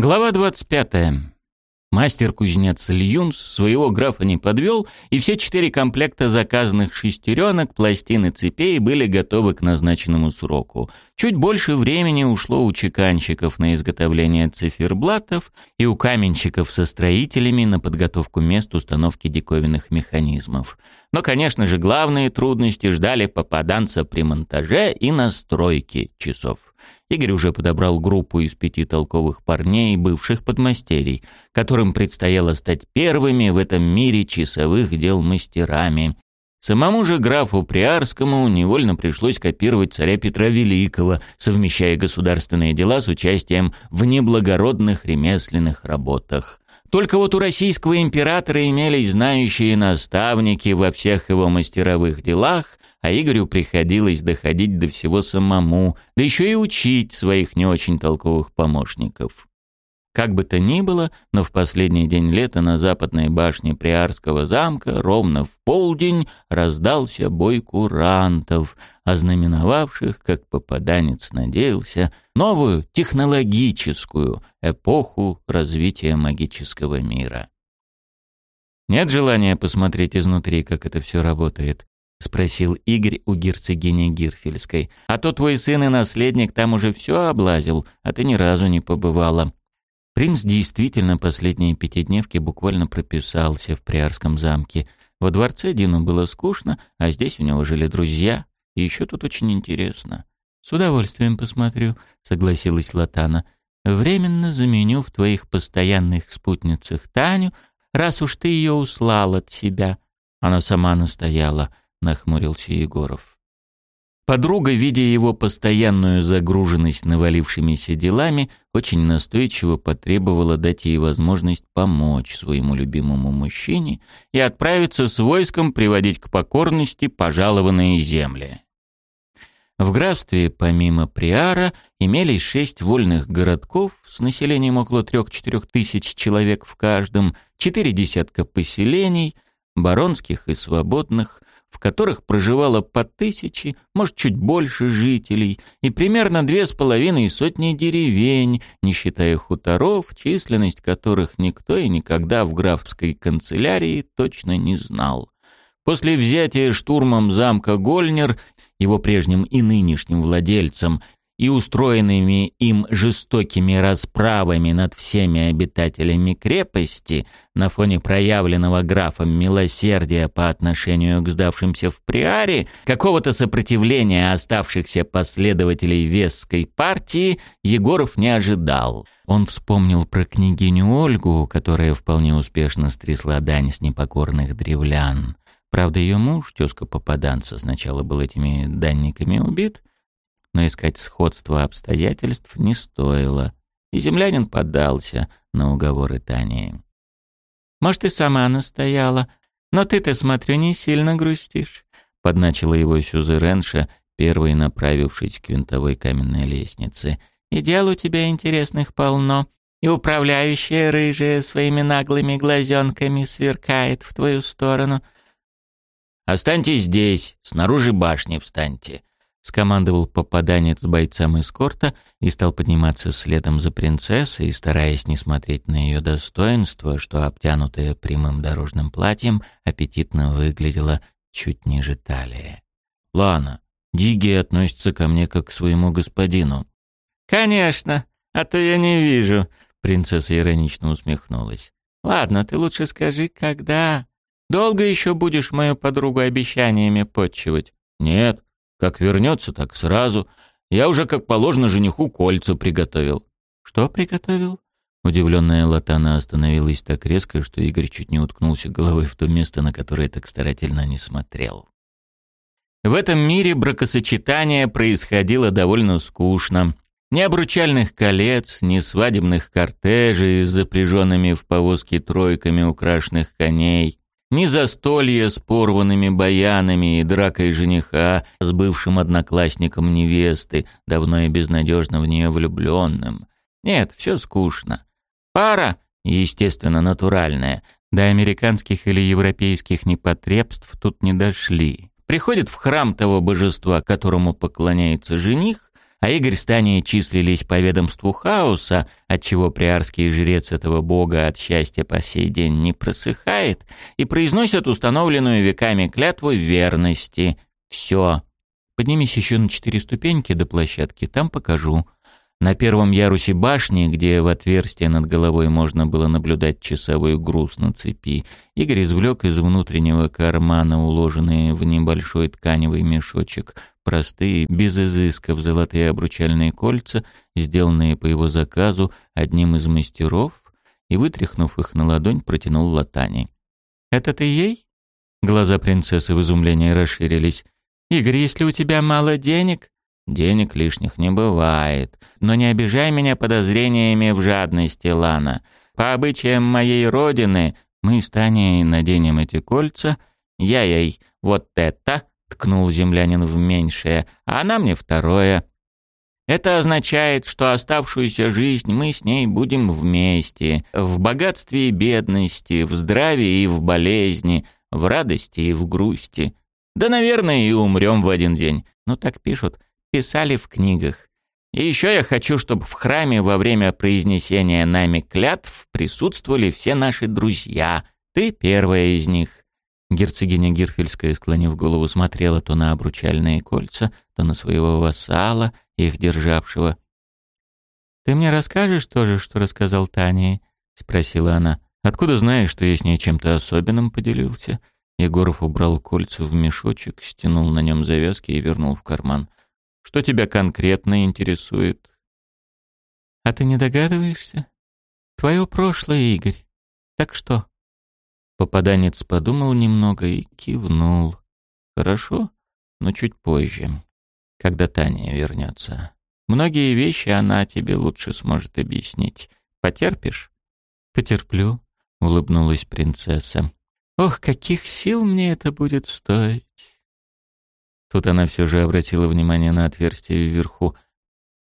Глава 25. Мастер-кузнец Льюнс своего графа не подвел, и все четыре комплекта заказанных шестеренок, пластин и цепей были готовы к назначенному сроку. Чуть больше времени ушло у чеканщиков на изготовление циферблатов и у каменщиков со строителями на подготовку мест установки диковинных механизмов. Но, конечно же, главные трудности ждали попаданца при монтаже и настройке часов. Игорь уже подобрал группу из пяти толковых парней, бывших подмастерий, которым предстояло стать первыми в этом мире часовых дел мастерами. Самому же графу Приарскому невольно пришлось копировать царя Петра Великого, совмещая государственные дела с участием в неблагородных ремесленных работах. Только вот у российского императора имелись знающие наставники во всех его мастеровых делах, а Игорю приходилось доходить до всего самому, да еще и учить своих не очень толковых помощников. Как бы то ни было, но в последний день лета на западной башне Приарского замка ровно в полдень раздался бой курантов, ознаменовавших, как попаданец надеялся, новую технологическую эпоху развития магического мира. Нет желания посмотреть изнутри, как это все работает. — спросил Игорь у герцогини Гирфельской. «А то твой сын и наследник там уже все облазил, а ты ни разу не побывала». Принц действительно последние пятидневки буквально прописался в Приарском замке. Во дворце Дину было скучно, а здесь у него жили друзья. И еще тут очень интересно. «С удовольствием посмотрю», — согласилась Латана. «Временно заменю в твоих постоянных спутницах Таню, раз уж ты ее услал от себя». Она сама настояла —— нахмурился Егоров. Подруга, видя его постоянную загруженность навалившимися делами, очень настойчиво потребовала дать ей возможность помочь своему любимому мужчине и отправиться с войском приводить к покорности пожалованные земли. В графстве, помимо Приара, имелись шесть вольных городков с населением около трех-четырех тысяч человек в каждом, четыре десятка поселений, баронских и свободных, в которых проживало по тысяче, может, чуть больше жителей, и примерно две с половиной сотни деревень, не считая хуторов, численность которых никто и никогда в графской канцелярии точно не знал. После взятия штурмом замка Гольнер его прежним и нынешним владельцем и устроенными им жестокими расправами над всеми обитателями крепости на фоне проявленного графом милосердия по отношению к сдавшимся в Приаре, какого-то сопротивления оставшихся последователей Весской партии Егоров не ожидал. Он вспомнил про княгиню Ольгу, которая вполне успешно стрясла дань с непокорных древлян. Правда, ее муж, тезка попаданца, сначала был этими данниками убит, но искать сходство обстоятельств не стоило, и землянин поддался на уговоры Тани. «Может, и сама настояла, но ты-то, смотрю, не сильно грустишь», — подначила его Сюзеренша, первой направившись к винтовой каменной лестнице. «И дел у тебя интересных полно, и управляющая рыжая своими наглыми глазенками сверкает в твою сторону». «Останьтесь здесь, снаружи башни встаньте», скомандовал попаданец бойцам эскорта и стал подниматься следом за принцессой, стараясь не смотреть на ее достоинство, что обтянутая прямым дорожным платьем аппетитно выглядела чуть ниже талии. «Лана, Диги относится ко мне как к своему господину». «Конечно, а то я не вижу», — принцесса иронично усмехнулась. «Ладно, ты лучше скажи, когда? Долго еще будешь мою подругу обещаниями подчивать?» «Нет, как вернется, так сразу. Я уже, как положено, жениху кольца приготовил». «Что приготовил?» Удивленная Латана остановилась так резко, что Игорь чуть не уткнулся головой в то место, на которое так старательно не смотрел. В этом мире бракосочетание происходило довольно скучно. Ни обручальных колец, ни свадебных кортежей с запряженными в повозки тройками украшенных коней, ни застолья с порванными баянами и дракой жениха с бывшим одноклассником невесты, давно и безнадежно в нее влюбленным. Нет, все скучно. Пара, естественно, натуральная, до американских или европейских непотребств тут не дошли. Приходит в храм того божества, которому поклоняется жених, а Игорь числились по ведомству хаоса, отчего приарский жрец этого бога от счастья по сей день не просыхает, и произносят установленную веками клятву верности. Все. Поднимись еще на четыре ступеньки до площадки, там покажу. На первом ярусе башни, где в отверстие над головой можно было наблюдать часовой груз на цепи, Игорь извлек из внутреннего кармана уложенные в небольшой тканевый мешочек простые, без изысков золотые обручальные кольца, сделанные по его заказу одним из мастеров, и, вытряхнув их на ладонь, протянул Латани. «Это ты ей?» Глаза принцессы в изумлении расширились. «Игорь, если у тебя мало денег...» Денег лишних не бывает. Но не обижай меня подозрениями в жадности, Лана. По обычаям моей родины мы с Таней наденем эти кольца. Я ей вот это, ткнул землянин в меньшее, а она мне второе. Это означает, что оставшуюся жизнь мы с ней будем вместе, в богатстве и бедности, в здравии и в болезни, в радости и в грусти. Да, наверное, и умрем в один день. Ну так пишут писали в книгах. И еще я хочу, чтобы в храме во время произнесения нами клятв присутствовали все наши друзья. Ты первая из них». Герцогиня Гирфельская, склонив голову, смотрела то на обручальные кольца, то на своего вассала, их державшего. «Ты мне расскажешь тоже, что рассказал Тане?» — спросила она. «Откуда знаешь, что я с ней чем-то особенным поделился?» Егоров убрал кольца в мешочек, стянул на нем завязки и вернул в карман. Что тебя конкретно интересует? А ты не догадываешься? Твое прошлое, Игорь. Так что? Попаданец подумал немного и кивнул. Хорошо, но чуть позже, когда Таня вернется. Многие вещи она тебе лучше сможет объяснить. Потерпишь? Потерплю, улыбнулась принцесса. Ох, каких сил мне это будет стоить. Тут она все же обратила внимание на отверстие вверху.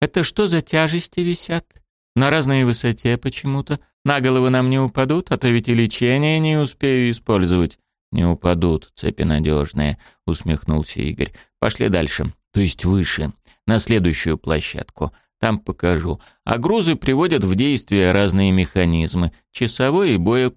«Это что за тяжести висят? На разной высоте почему-то. На головы нам не упадут, а то ведь и лечение не успею использовать». «Не упадут, цепи надежные», — усмехнулся Игорь. «Пошли дальше, то есть выше, на следующую площадку. Там покажу. А грузы приводят в действие разные механизмы. Часовой и боя.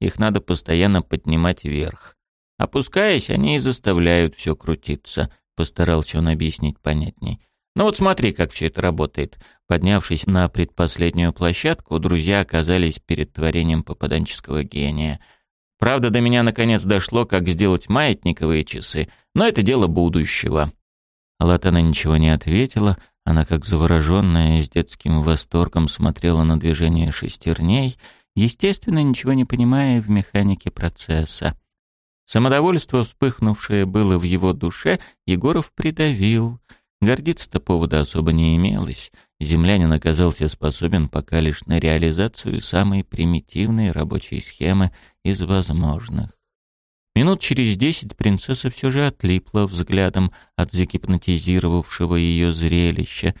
Их надо постоянно поднимать вверх. Опускаясь, они и заставляют все крутиться. Постарался он объяснить понятней. Ну вот смотри, как все это работает. Поднявшись на предпоследнюю площадку, друзья оказались перед творением попаданческого гения. Правда, до меня наконец дошло, как сделать маятниковые часы, но это дело будущего. Латана ничего не ответила, она как завороженная с детским восторгом смотрела на движение шестерней, естественно, ничего не понимая в механике процесса. Самодовольство, вспыхнувшее было в его душе, Егоров придавил. Гордиться-то повода особо не имелось. Землянин оказался способен пока лишь на реализацию самой примитивной рабочей схемы из возможных. Минут через десять принцесса все же отлипла взглядом от загипнотизировавшего ее зрелища.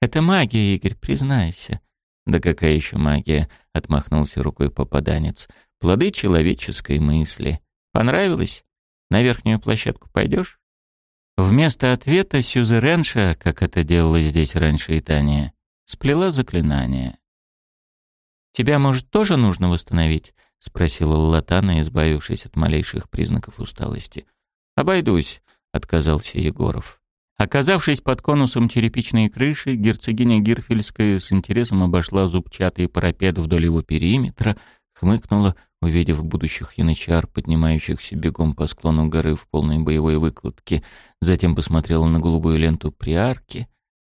«Это магия, Игорь, признайся». «Да какая еще магия?» — отмахнулся рукой попаданец. «Плоды человеческой мысли». Понравилось? На верхнюю площадку пойдешь? Вместо ответа Сюзеренша, как это делала здесь раньше и Таня, сплела заклинание. «Тебя, может, тоже нужно восстановить?» — спросила Латана, избавившись от малейших признаков усталости. «Обойдусь», — отказался Егоров. Оказавшись под конусом черепичной крыши, герцогиня Гирфельская с интересом обошла зубчатый парапет вдоль его периметра, хмыкнула, увидев будущих янычар, поднимающихся бегом по склону горы в полной боевой выкладке, затем посмотрела на голубую ленту приарки.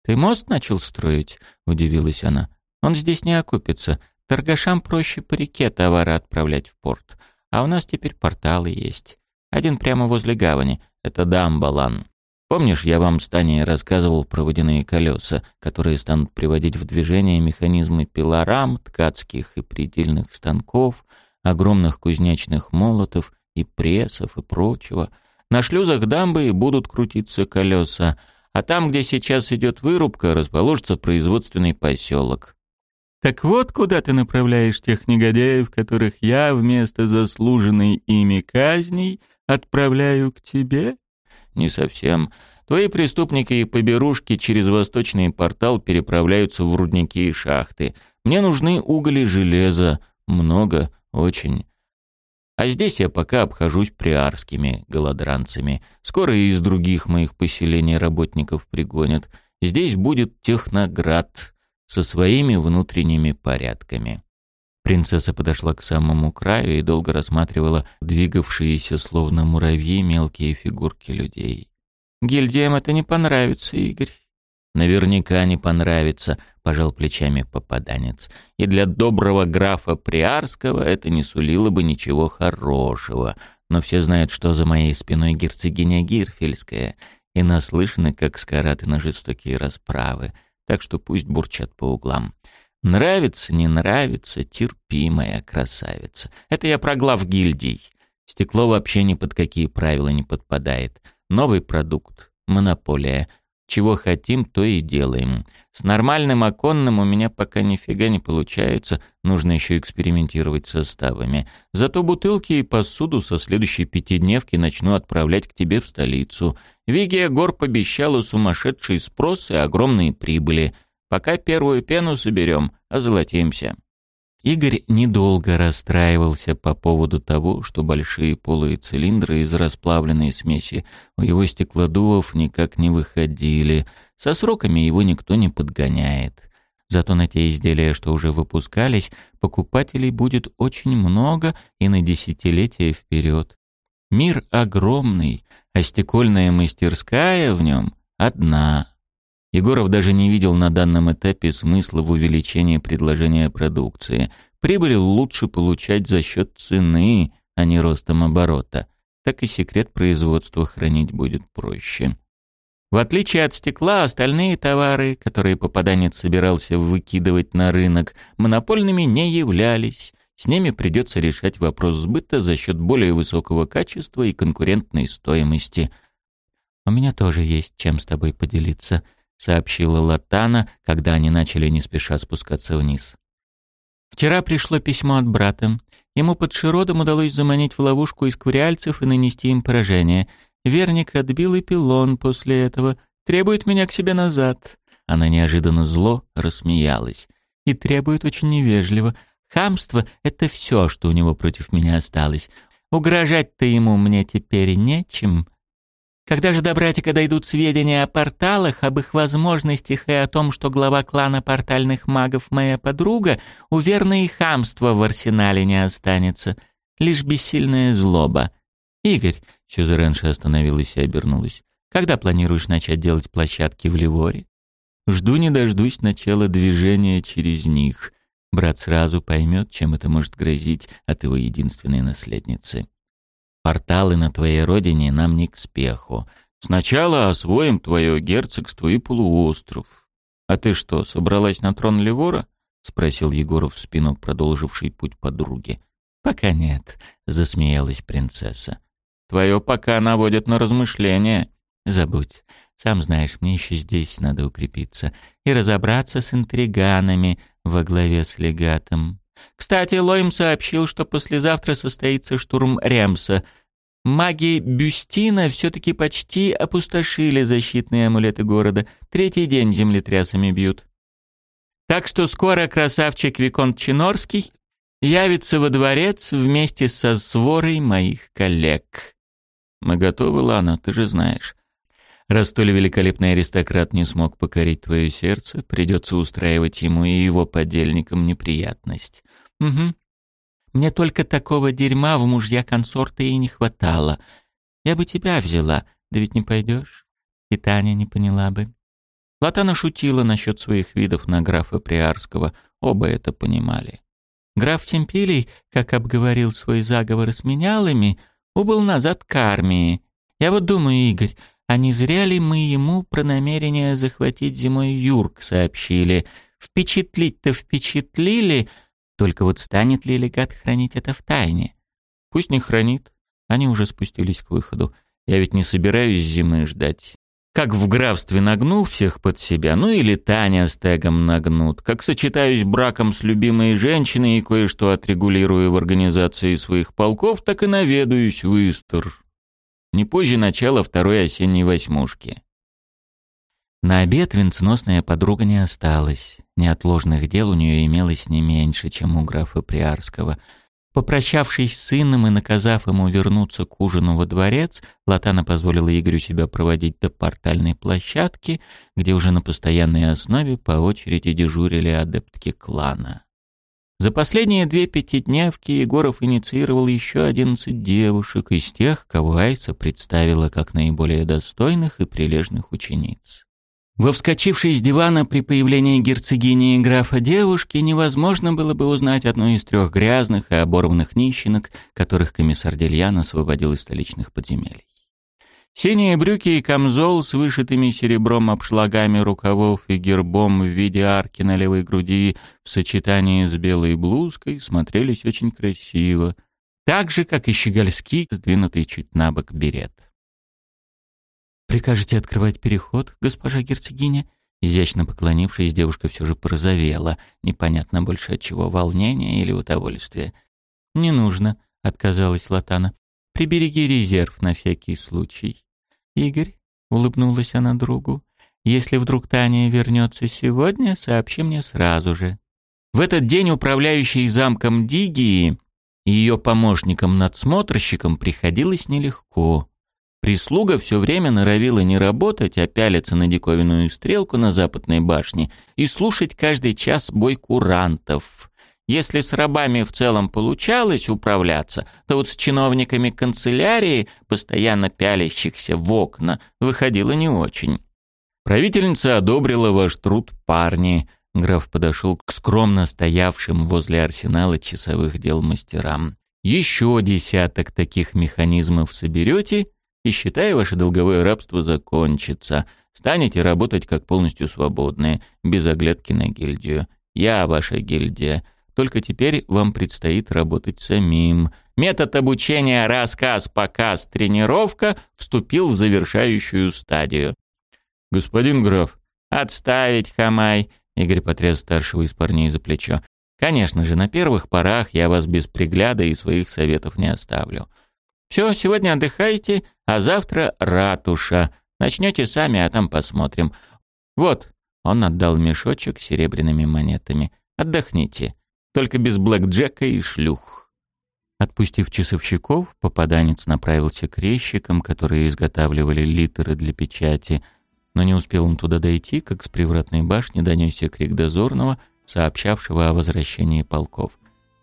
«Ты мост начал строить?» — удивилась она. «Он здесь не окупится. Торгашам проще по реке товары отправлять в порт. А у нас теперь порталы есть. Один прямо возле гавани. Это Дамбалан. Помнишь, я вам с Таней рассказывал про водяные колеса, которые станут приводить в движение механизмы пилорам, ткацких и предельных станков, огромных кузнечных молотов и прессов и прочего. На шлюзах дамбы будут крутиться колеса, а там, где сейчас идет вырубка, расположится производственный поселок. «Так вот куда ты направляешь тех негодяев, которых я вместо заслуженной ими казней отправляю к тебе?» «Не совсем. Твои преступники и поберушки через восточный портал переправляются в рудники и шахты. Мне нужны уголь и железо. Много, очень. А здесь я пока обхожусь приарскими голодранцами. Скоро и из других моих поселений работников пригонят. Здесь будет техноград со своими внутренними порядками. Принцесса подошла к самому краю и долго рассматривала двигавшиеся словно муравьи мелкие фигурки людей. «Гильдиям это не понравится, Игорь». «Наверняка не понравится», — пожал плечами попаданец. «И для доброго графа Приарского это не сулило бы ничего хорошего. Но все знают, что за моей спиной герцогиня Гирфельская, и наслышаны, как скараты на жестокие расправы, так что пусть бурчат по углам. Нравится, не нравится, терпимая красавица. Это я про глав гильдий. Стекло вообще ни под какие правила не подпадает. Новый продукт, монополия. Чего хотим, то и делаем. С нормальным оконным у меня пока нифига не получается, нужно еще экспериментировать составами. Зато бутылки и посуду со следующей пятидневки начну отправлять к тебе в столицу. Вигия Гор пообещала сумасшедший спрос и огромные прибыли. Пока первую пену соберем, озолотимся». Игорь недолго расстраивался по поводу того, что большие полые цилиндры из расплавленной смеси у его стеклодувов никак не выходили. Со сроками его никто не подгоняет. Зато на те изделия, что уже выпускались, покупателей будет очень много и на десятилетия вперед. Мир огромный, а стекольная мастерская в нем одна. Егоров даже не видел на данном этапе смысла в увеличении предложения продукции. Прибыль лучше получать за счет цены, а не ростом оборота. Так и секрет производства хранить будет проще. В отличие от стекла, остальные товары, которые попаданец собирался выкидывать на рынок, монопольными не являлись. С ними придется решать вопрос сбыта за счет более высокого качества и конкурентной стоимости. «У меня тоже есть чем с тобой поделиться», сообщила Латана, когда они начали не спеша спускаться вниз. Вчера пришло письмо от брата. Ему под Широдом удалось заманить в ловушку исквариальцев и нанести им поражение. Верник отбил и пилон после этого. Требует меня к себе назад. Она неожиданно зло рассмеялась. И требует очень невежливо. Хамство — это все, что у него против меня осталось. Угрожать-то ему мне теперь нечем. Когда же до братика дойдут сведения о порталах, об их возможностях и о том, что глава клана портальных магов моя подруга, у верно и хамства в арсенале не останется. Лишь бессильная злоба. Игорь, Сюзеренша остановилась и обернулась. Когда планируешь начать делать площадки в Ливоре? Жду не дождусь начала движения через них. Брат сразу поймет, чем это может грозить от его единственной наследницы. Порталы на твоей родине нам не к спеху. Сначала освоим твое герцогство и полуостров. А ты что, собралась на трон Ливора? спросил Егоров в спину продолживший путь подруги. Пока нет, засмеялась принцесса. Твое пока наводит на размышления. Забудь. Сам знаешь, мне еще здесь надо укрепиться и разобраться с интриганами во главе с легатом. Кстати, Лойм сообщил, что послезавтра состоится штурм Ремса. Маги Бюстина все-таки почти опустошили защитные амулеты города. Третий день землетрясами бьют. Так что скоро красавчик Виконт Чинорский явится во дворец вместе со сворой моих коллег. Мы готовы, Лана, ты же знаешь. Раз столь великолепный аристократ не смог покорить твое сердце, придется устраивать ему и его подельникам неприятность. Угу. Мне только такого дерьма в мужья консорта и не хватало. Я бы тебя взяла, да ведь не пойдешь. И Таня не поняла бы. Латана шутила насчет своих видов на графа Приарского, оба это понимали. Граф Темпилий, как обговорил свой заговор с менялами, убыл назад к армии. Я вот думаю, Игорь, а не зря ли мы ему про намерение захватить зимой Юрк сообщили? Впечатлить-то впечатлили, только вот станет ли легат хранить это в тайне? Пусть не хранит. Они уже спустились к выходу. Я ведь не собираюсь зимы ждать. Как в графстве нагну всех под себя, ну или Таня с Тегом нагнут. Как сочетаюсь браком с любимой женщиной и кое-что отрегулирую в организации своих полков, так и наведаюсь в Истер. Не позже начала второй осенней восьмушки. На обед венценосная подруга не осталась. Неотложных дел у нее имелось не меньше, чем у графа Приарского. Попрощавшись с сыном и наказав ему вернуться к ужину во дворец, Латана позволила Игорю себя проводить до портальной площадки, где уже на постоянной основе по очереди дежурили адептки клана. За последние две пятидневки Егоров инициировал еще одиннадцать девушек из тех, кого Айса представила как наиболее достойных и прилежных учениц. Во вскочившей с дивана при появлении герцогини и графа девушки невозможно было бы узнать одну из трех грязных и оборванных нищенок, которых комиссар Дельян освободил из столичных подземелий. Синие брюки и камзол с вышитыми серебром обшлагами рукавов и гербом в виде арки на левой груди в сочетании с белой блузкой смотрелись очень красиво, так же, как и щегольский, сдвинутый чуть на бок берет. «Прикажете открывать переход, госпожа герцогиня?» Изящно поклонившись, девушка все же порозовела, непонятно больше от чего, волнения или удовольствия. «Не нужно», — отказалась Латана. «Прибереги резерв на всякий случай». «Игорь», — улыбнулась она другу, — «если вдруг Таня вернется сегодня, сообщи мне сразу же». В этот день управляющий замком Дигии и ее помощником-надсмотрщиком приходилось нелегко. Прислуга все время норовила не работать, а пялиться на диковинную стрелку на западной башне и слушать каждый час бой курантов. Если с рабами в целом получалось управляться, то вот с чиновниками канцелярии, постоянно пялящихся в окна, выходило не очень. Правительница одобрила ваш труд, парни. Граф подошел к скромно стоявшим возле арсенала часовых дел мастерам. Еще десяток таких механизмов соберете, и считай, ваше долговое рабство закончится. Станете работать как полностью свободные, без оглядки на гильдию. Я ваша гильдия. Только теперь вам предстоит работать самим. Метод обучения рассказ, показ, тренировка вступил в завершающую стадию. Господин граф, отставить, Хамай, Игорь потряс старшего из парней за плечо. Конечно же, на первых порах я вас без пригляда и своих советов не оставлю. Все, сегодня отдыхайте, а завтра ратуша. Начнете сами, а там посмотрим. Вот, он отдал мешочек с серебряными монетами. Отдохните. Только без блэкджека и шлюх. Отпустив часовщиков, попаданец направился к резчикам, которые изготавливали литеры для печати. Но не успел он туда дойти, как с привратной башни донесся крик дозорного, сообщавшего о возвращении полков.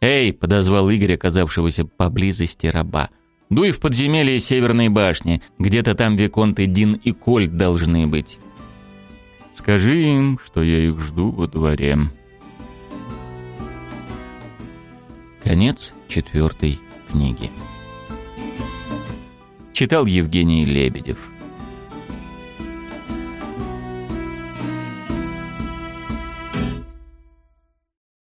«Эй!» — подозвал Игорь, оказавшегося поблизости раба — Дуй в подземелье Северной башни. Где-то там Виконты Дин и Кольт должны быть. Скажи им, что я их жду во дворе. Конец четвертой книги. Читал Евгений Лебедев.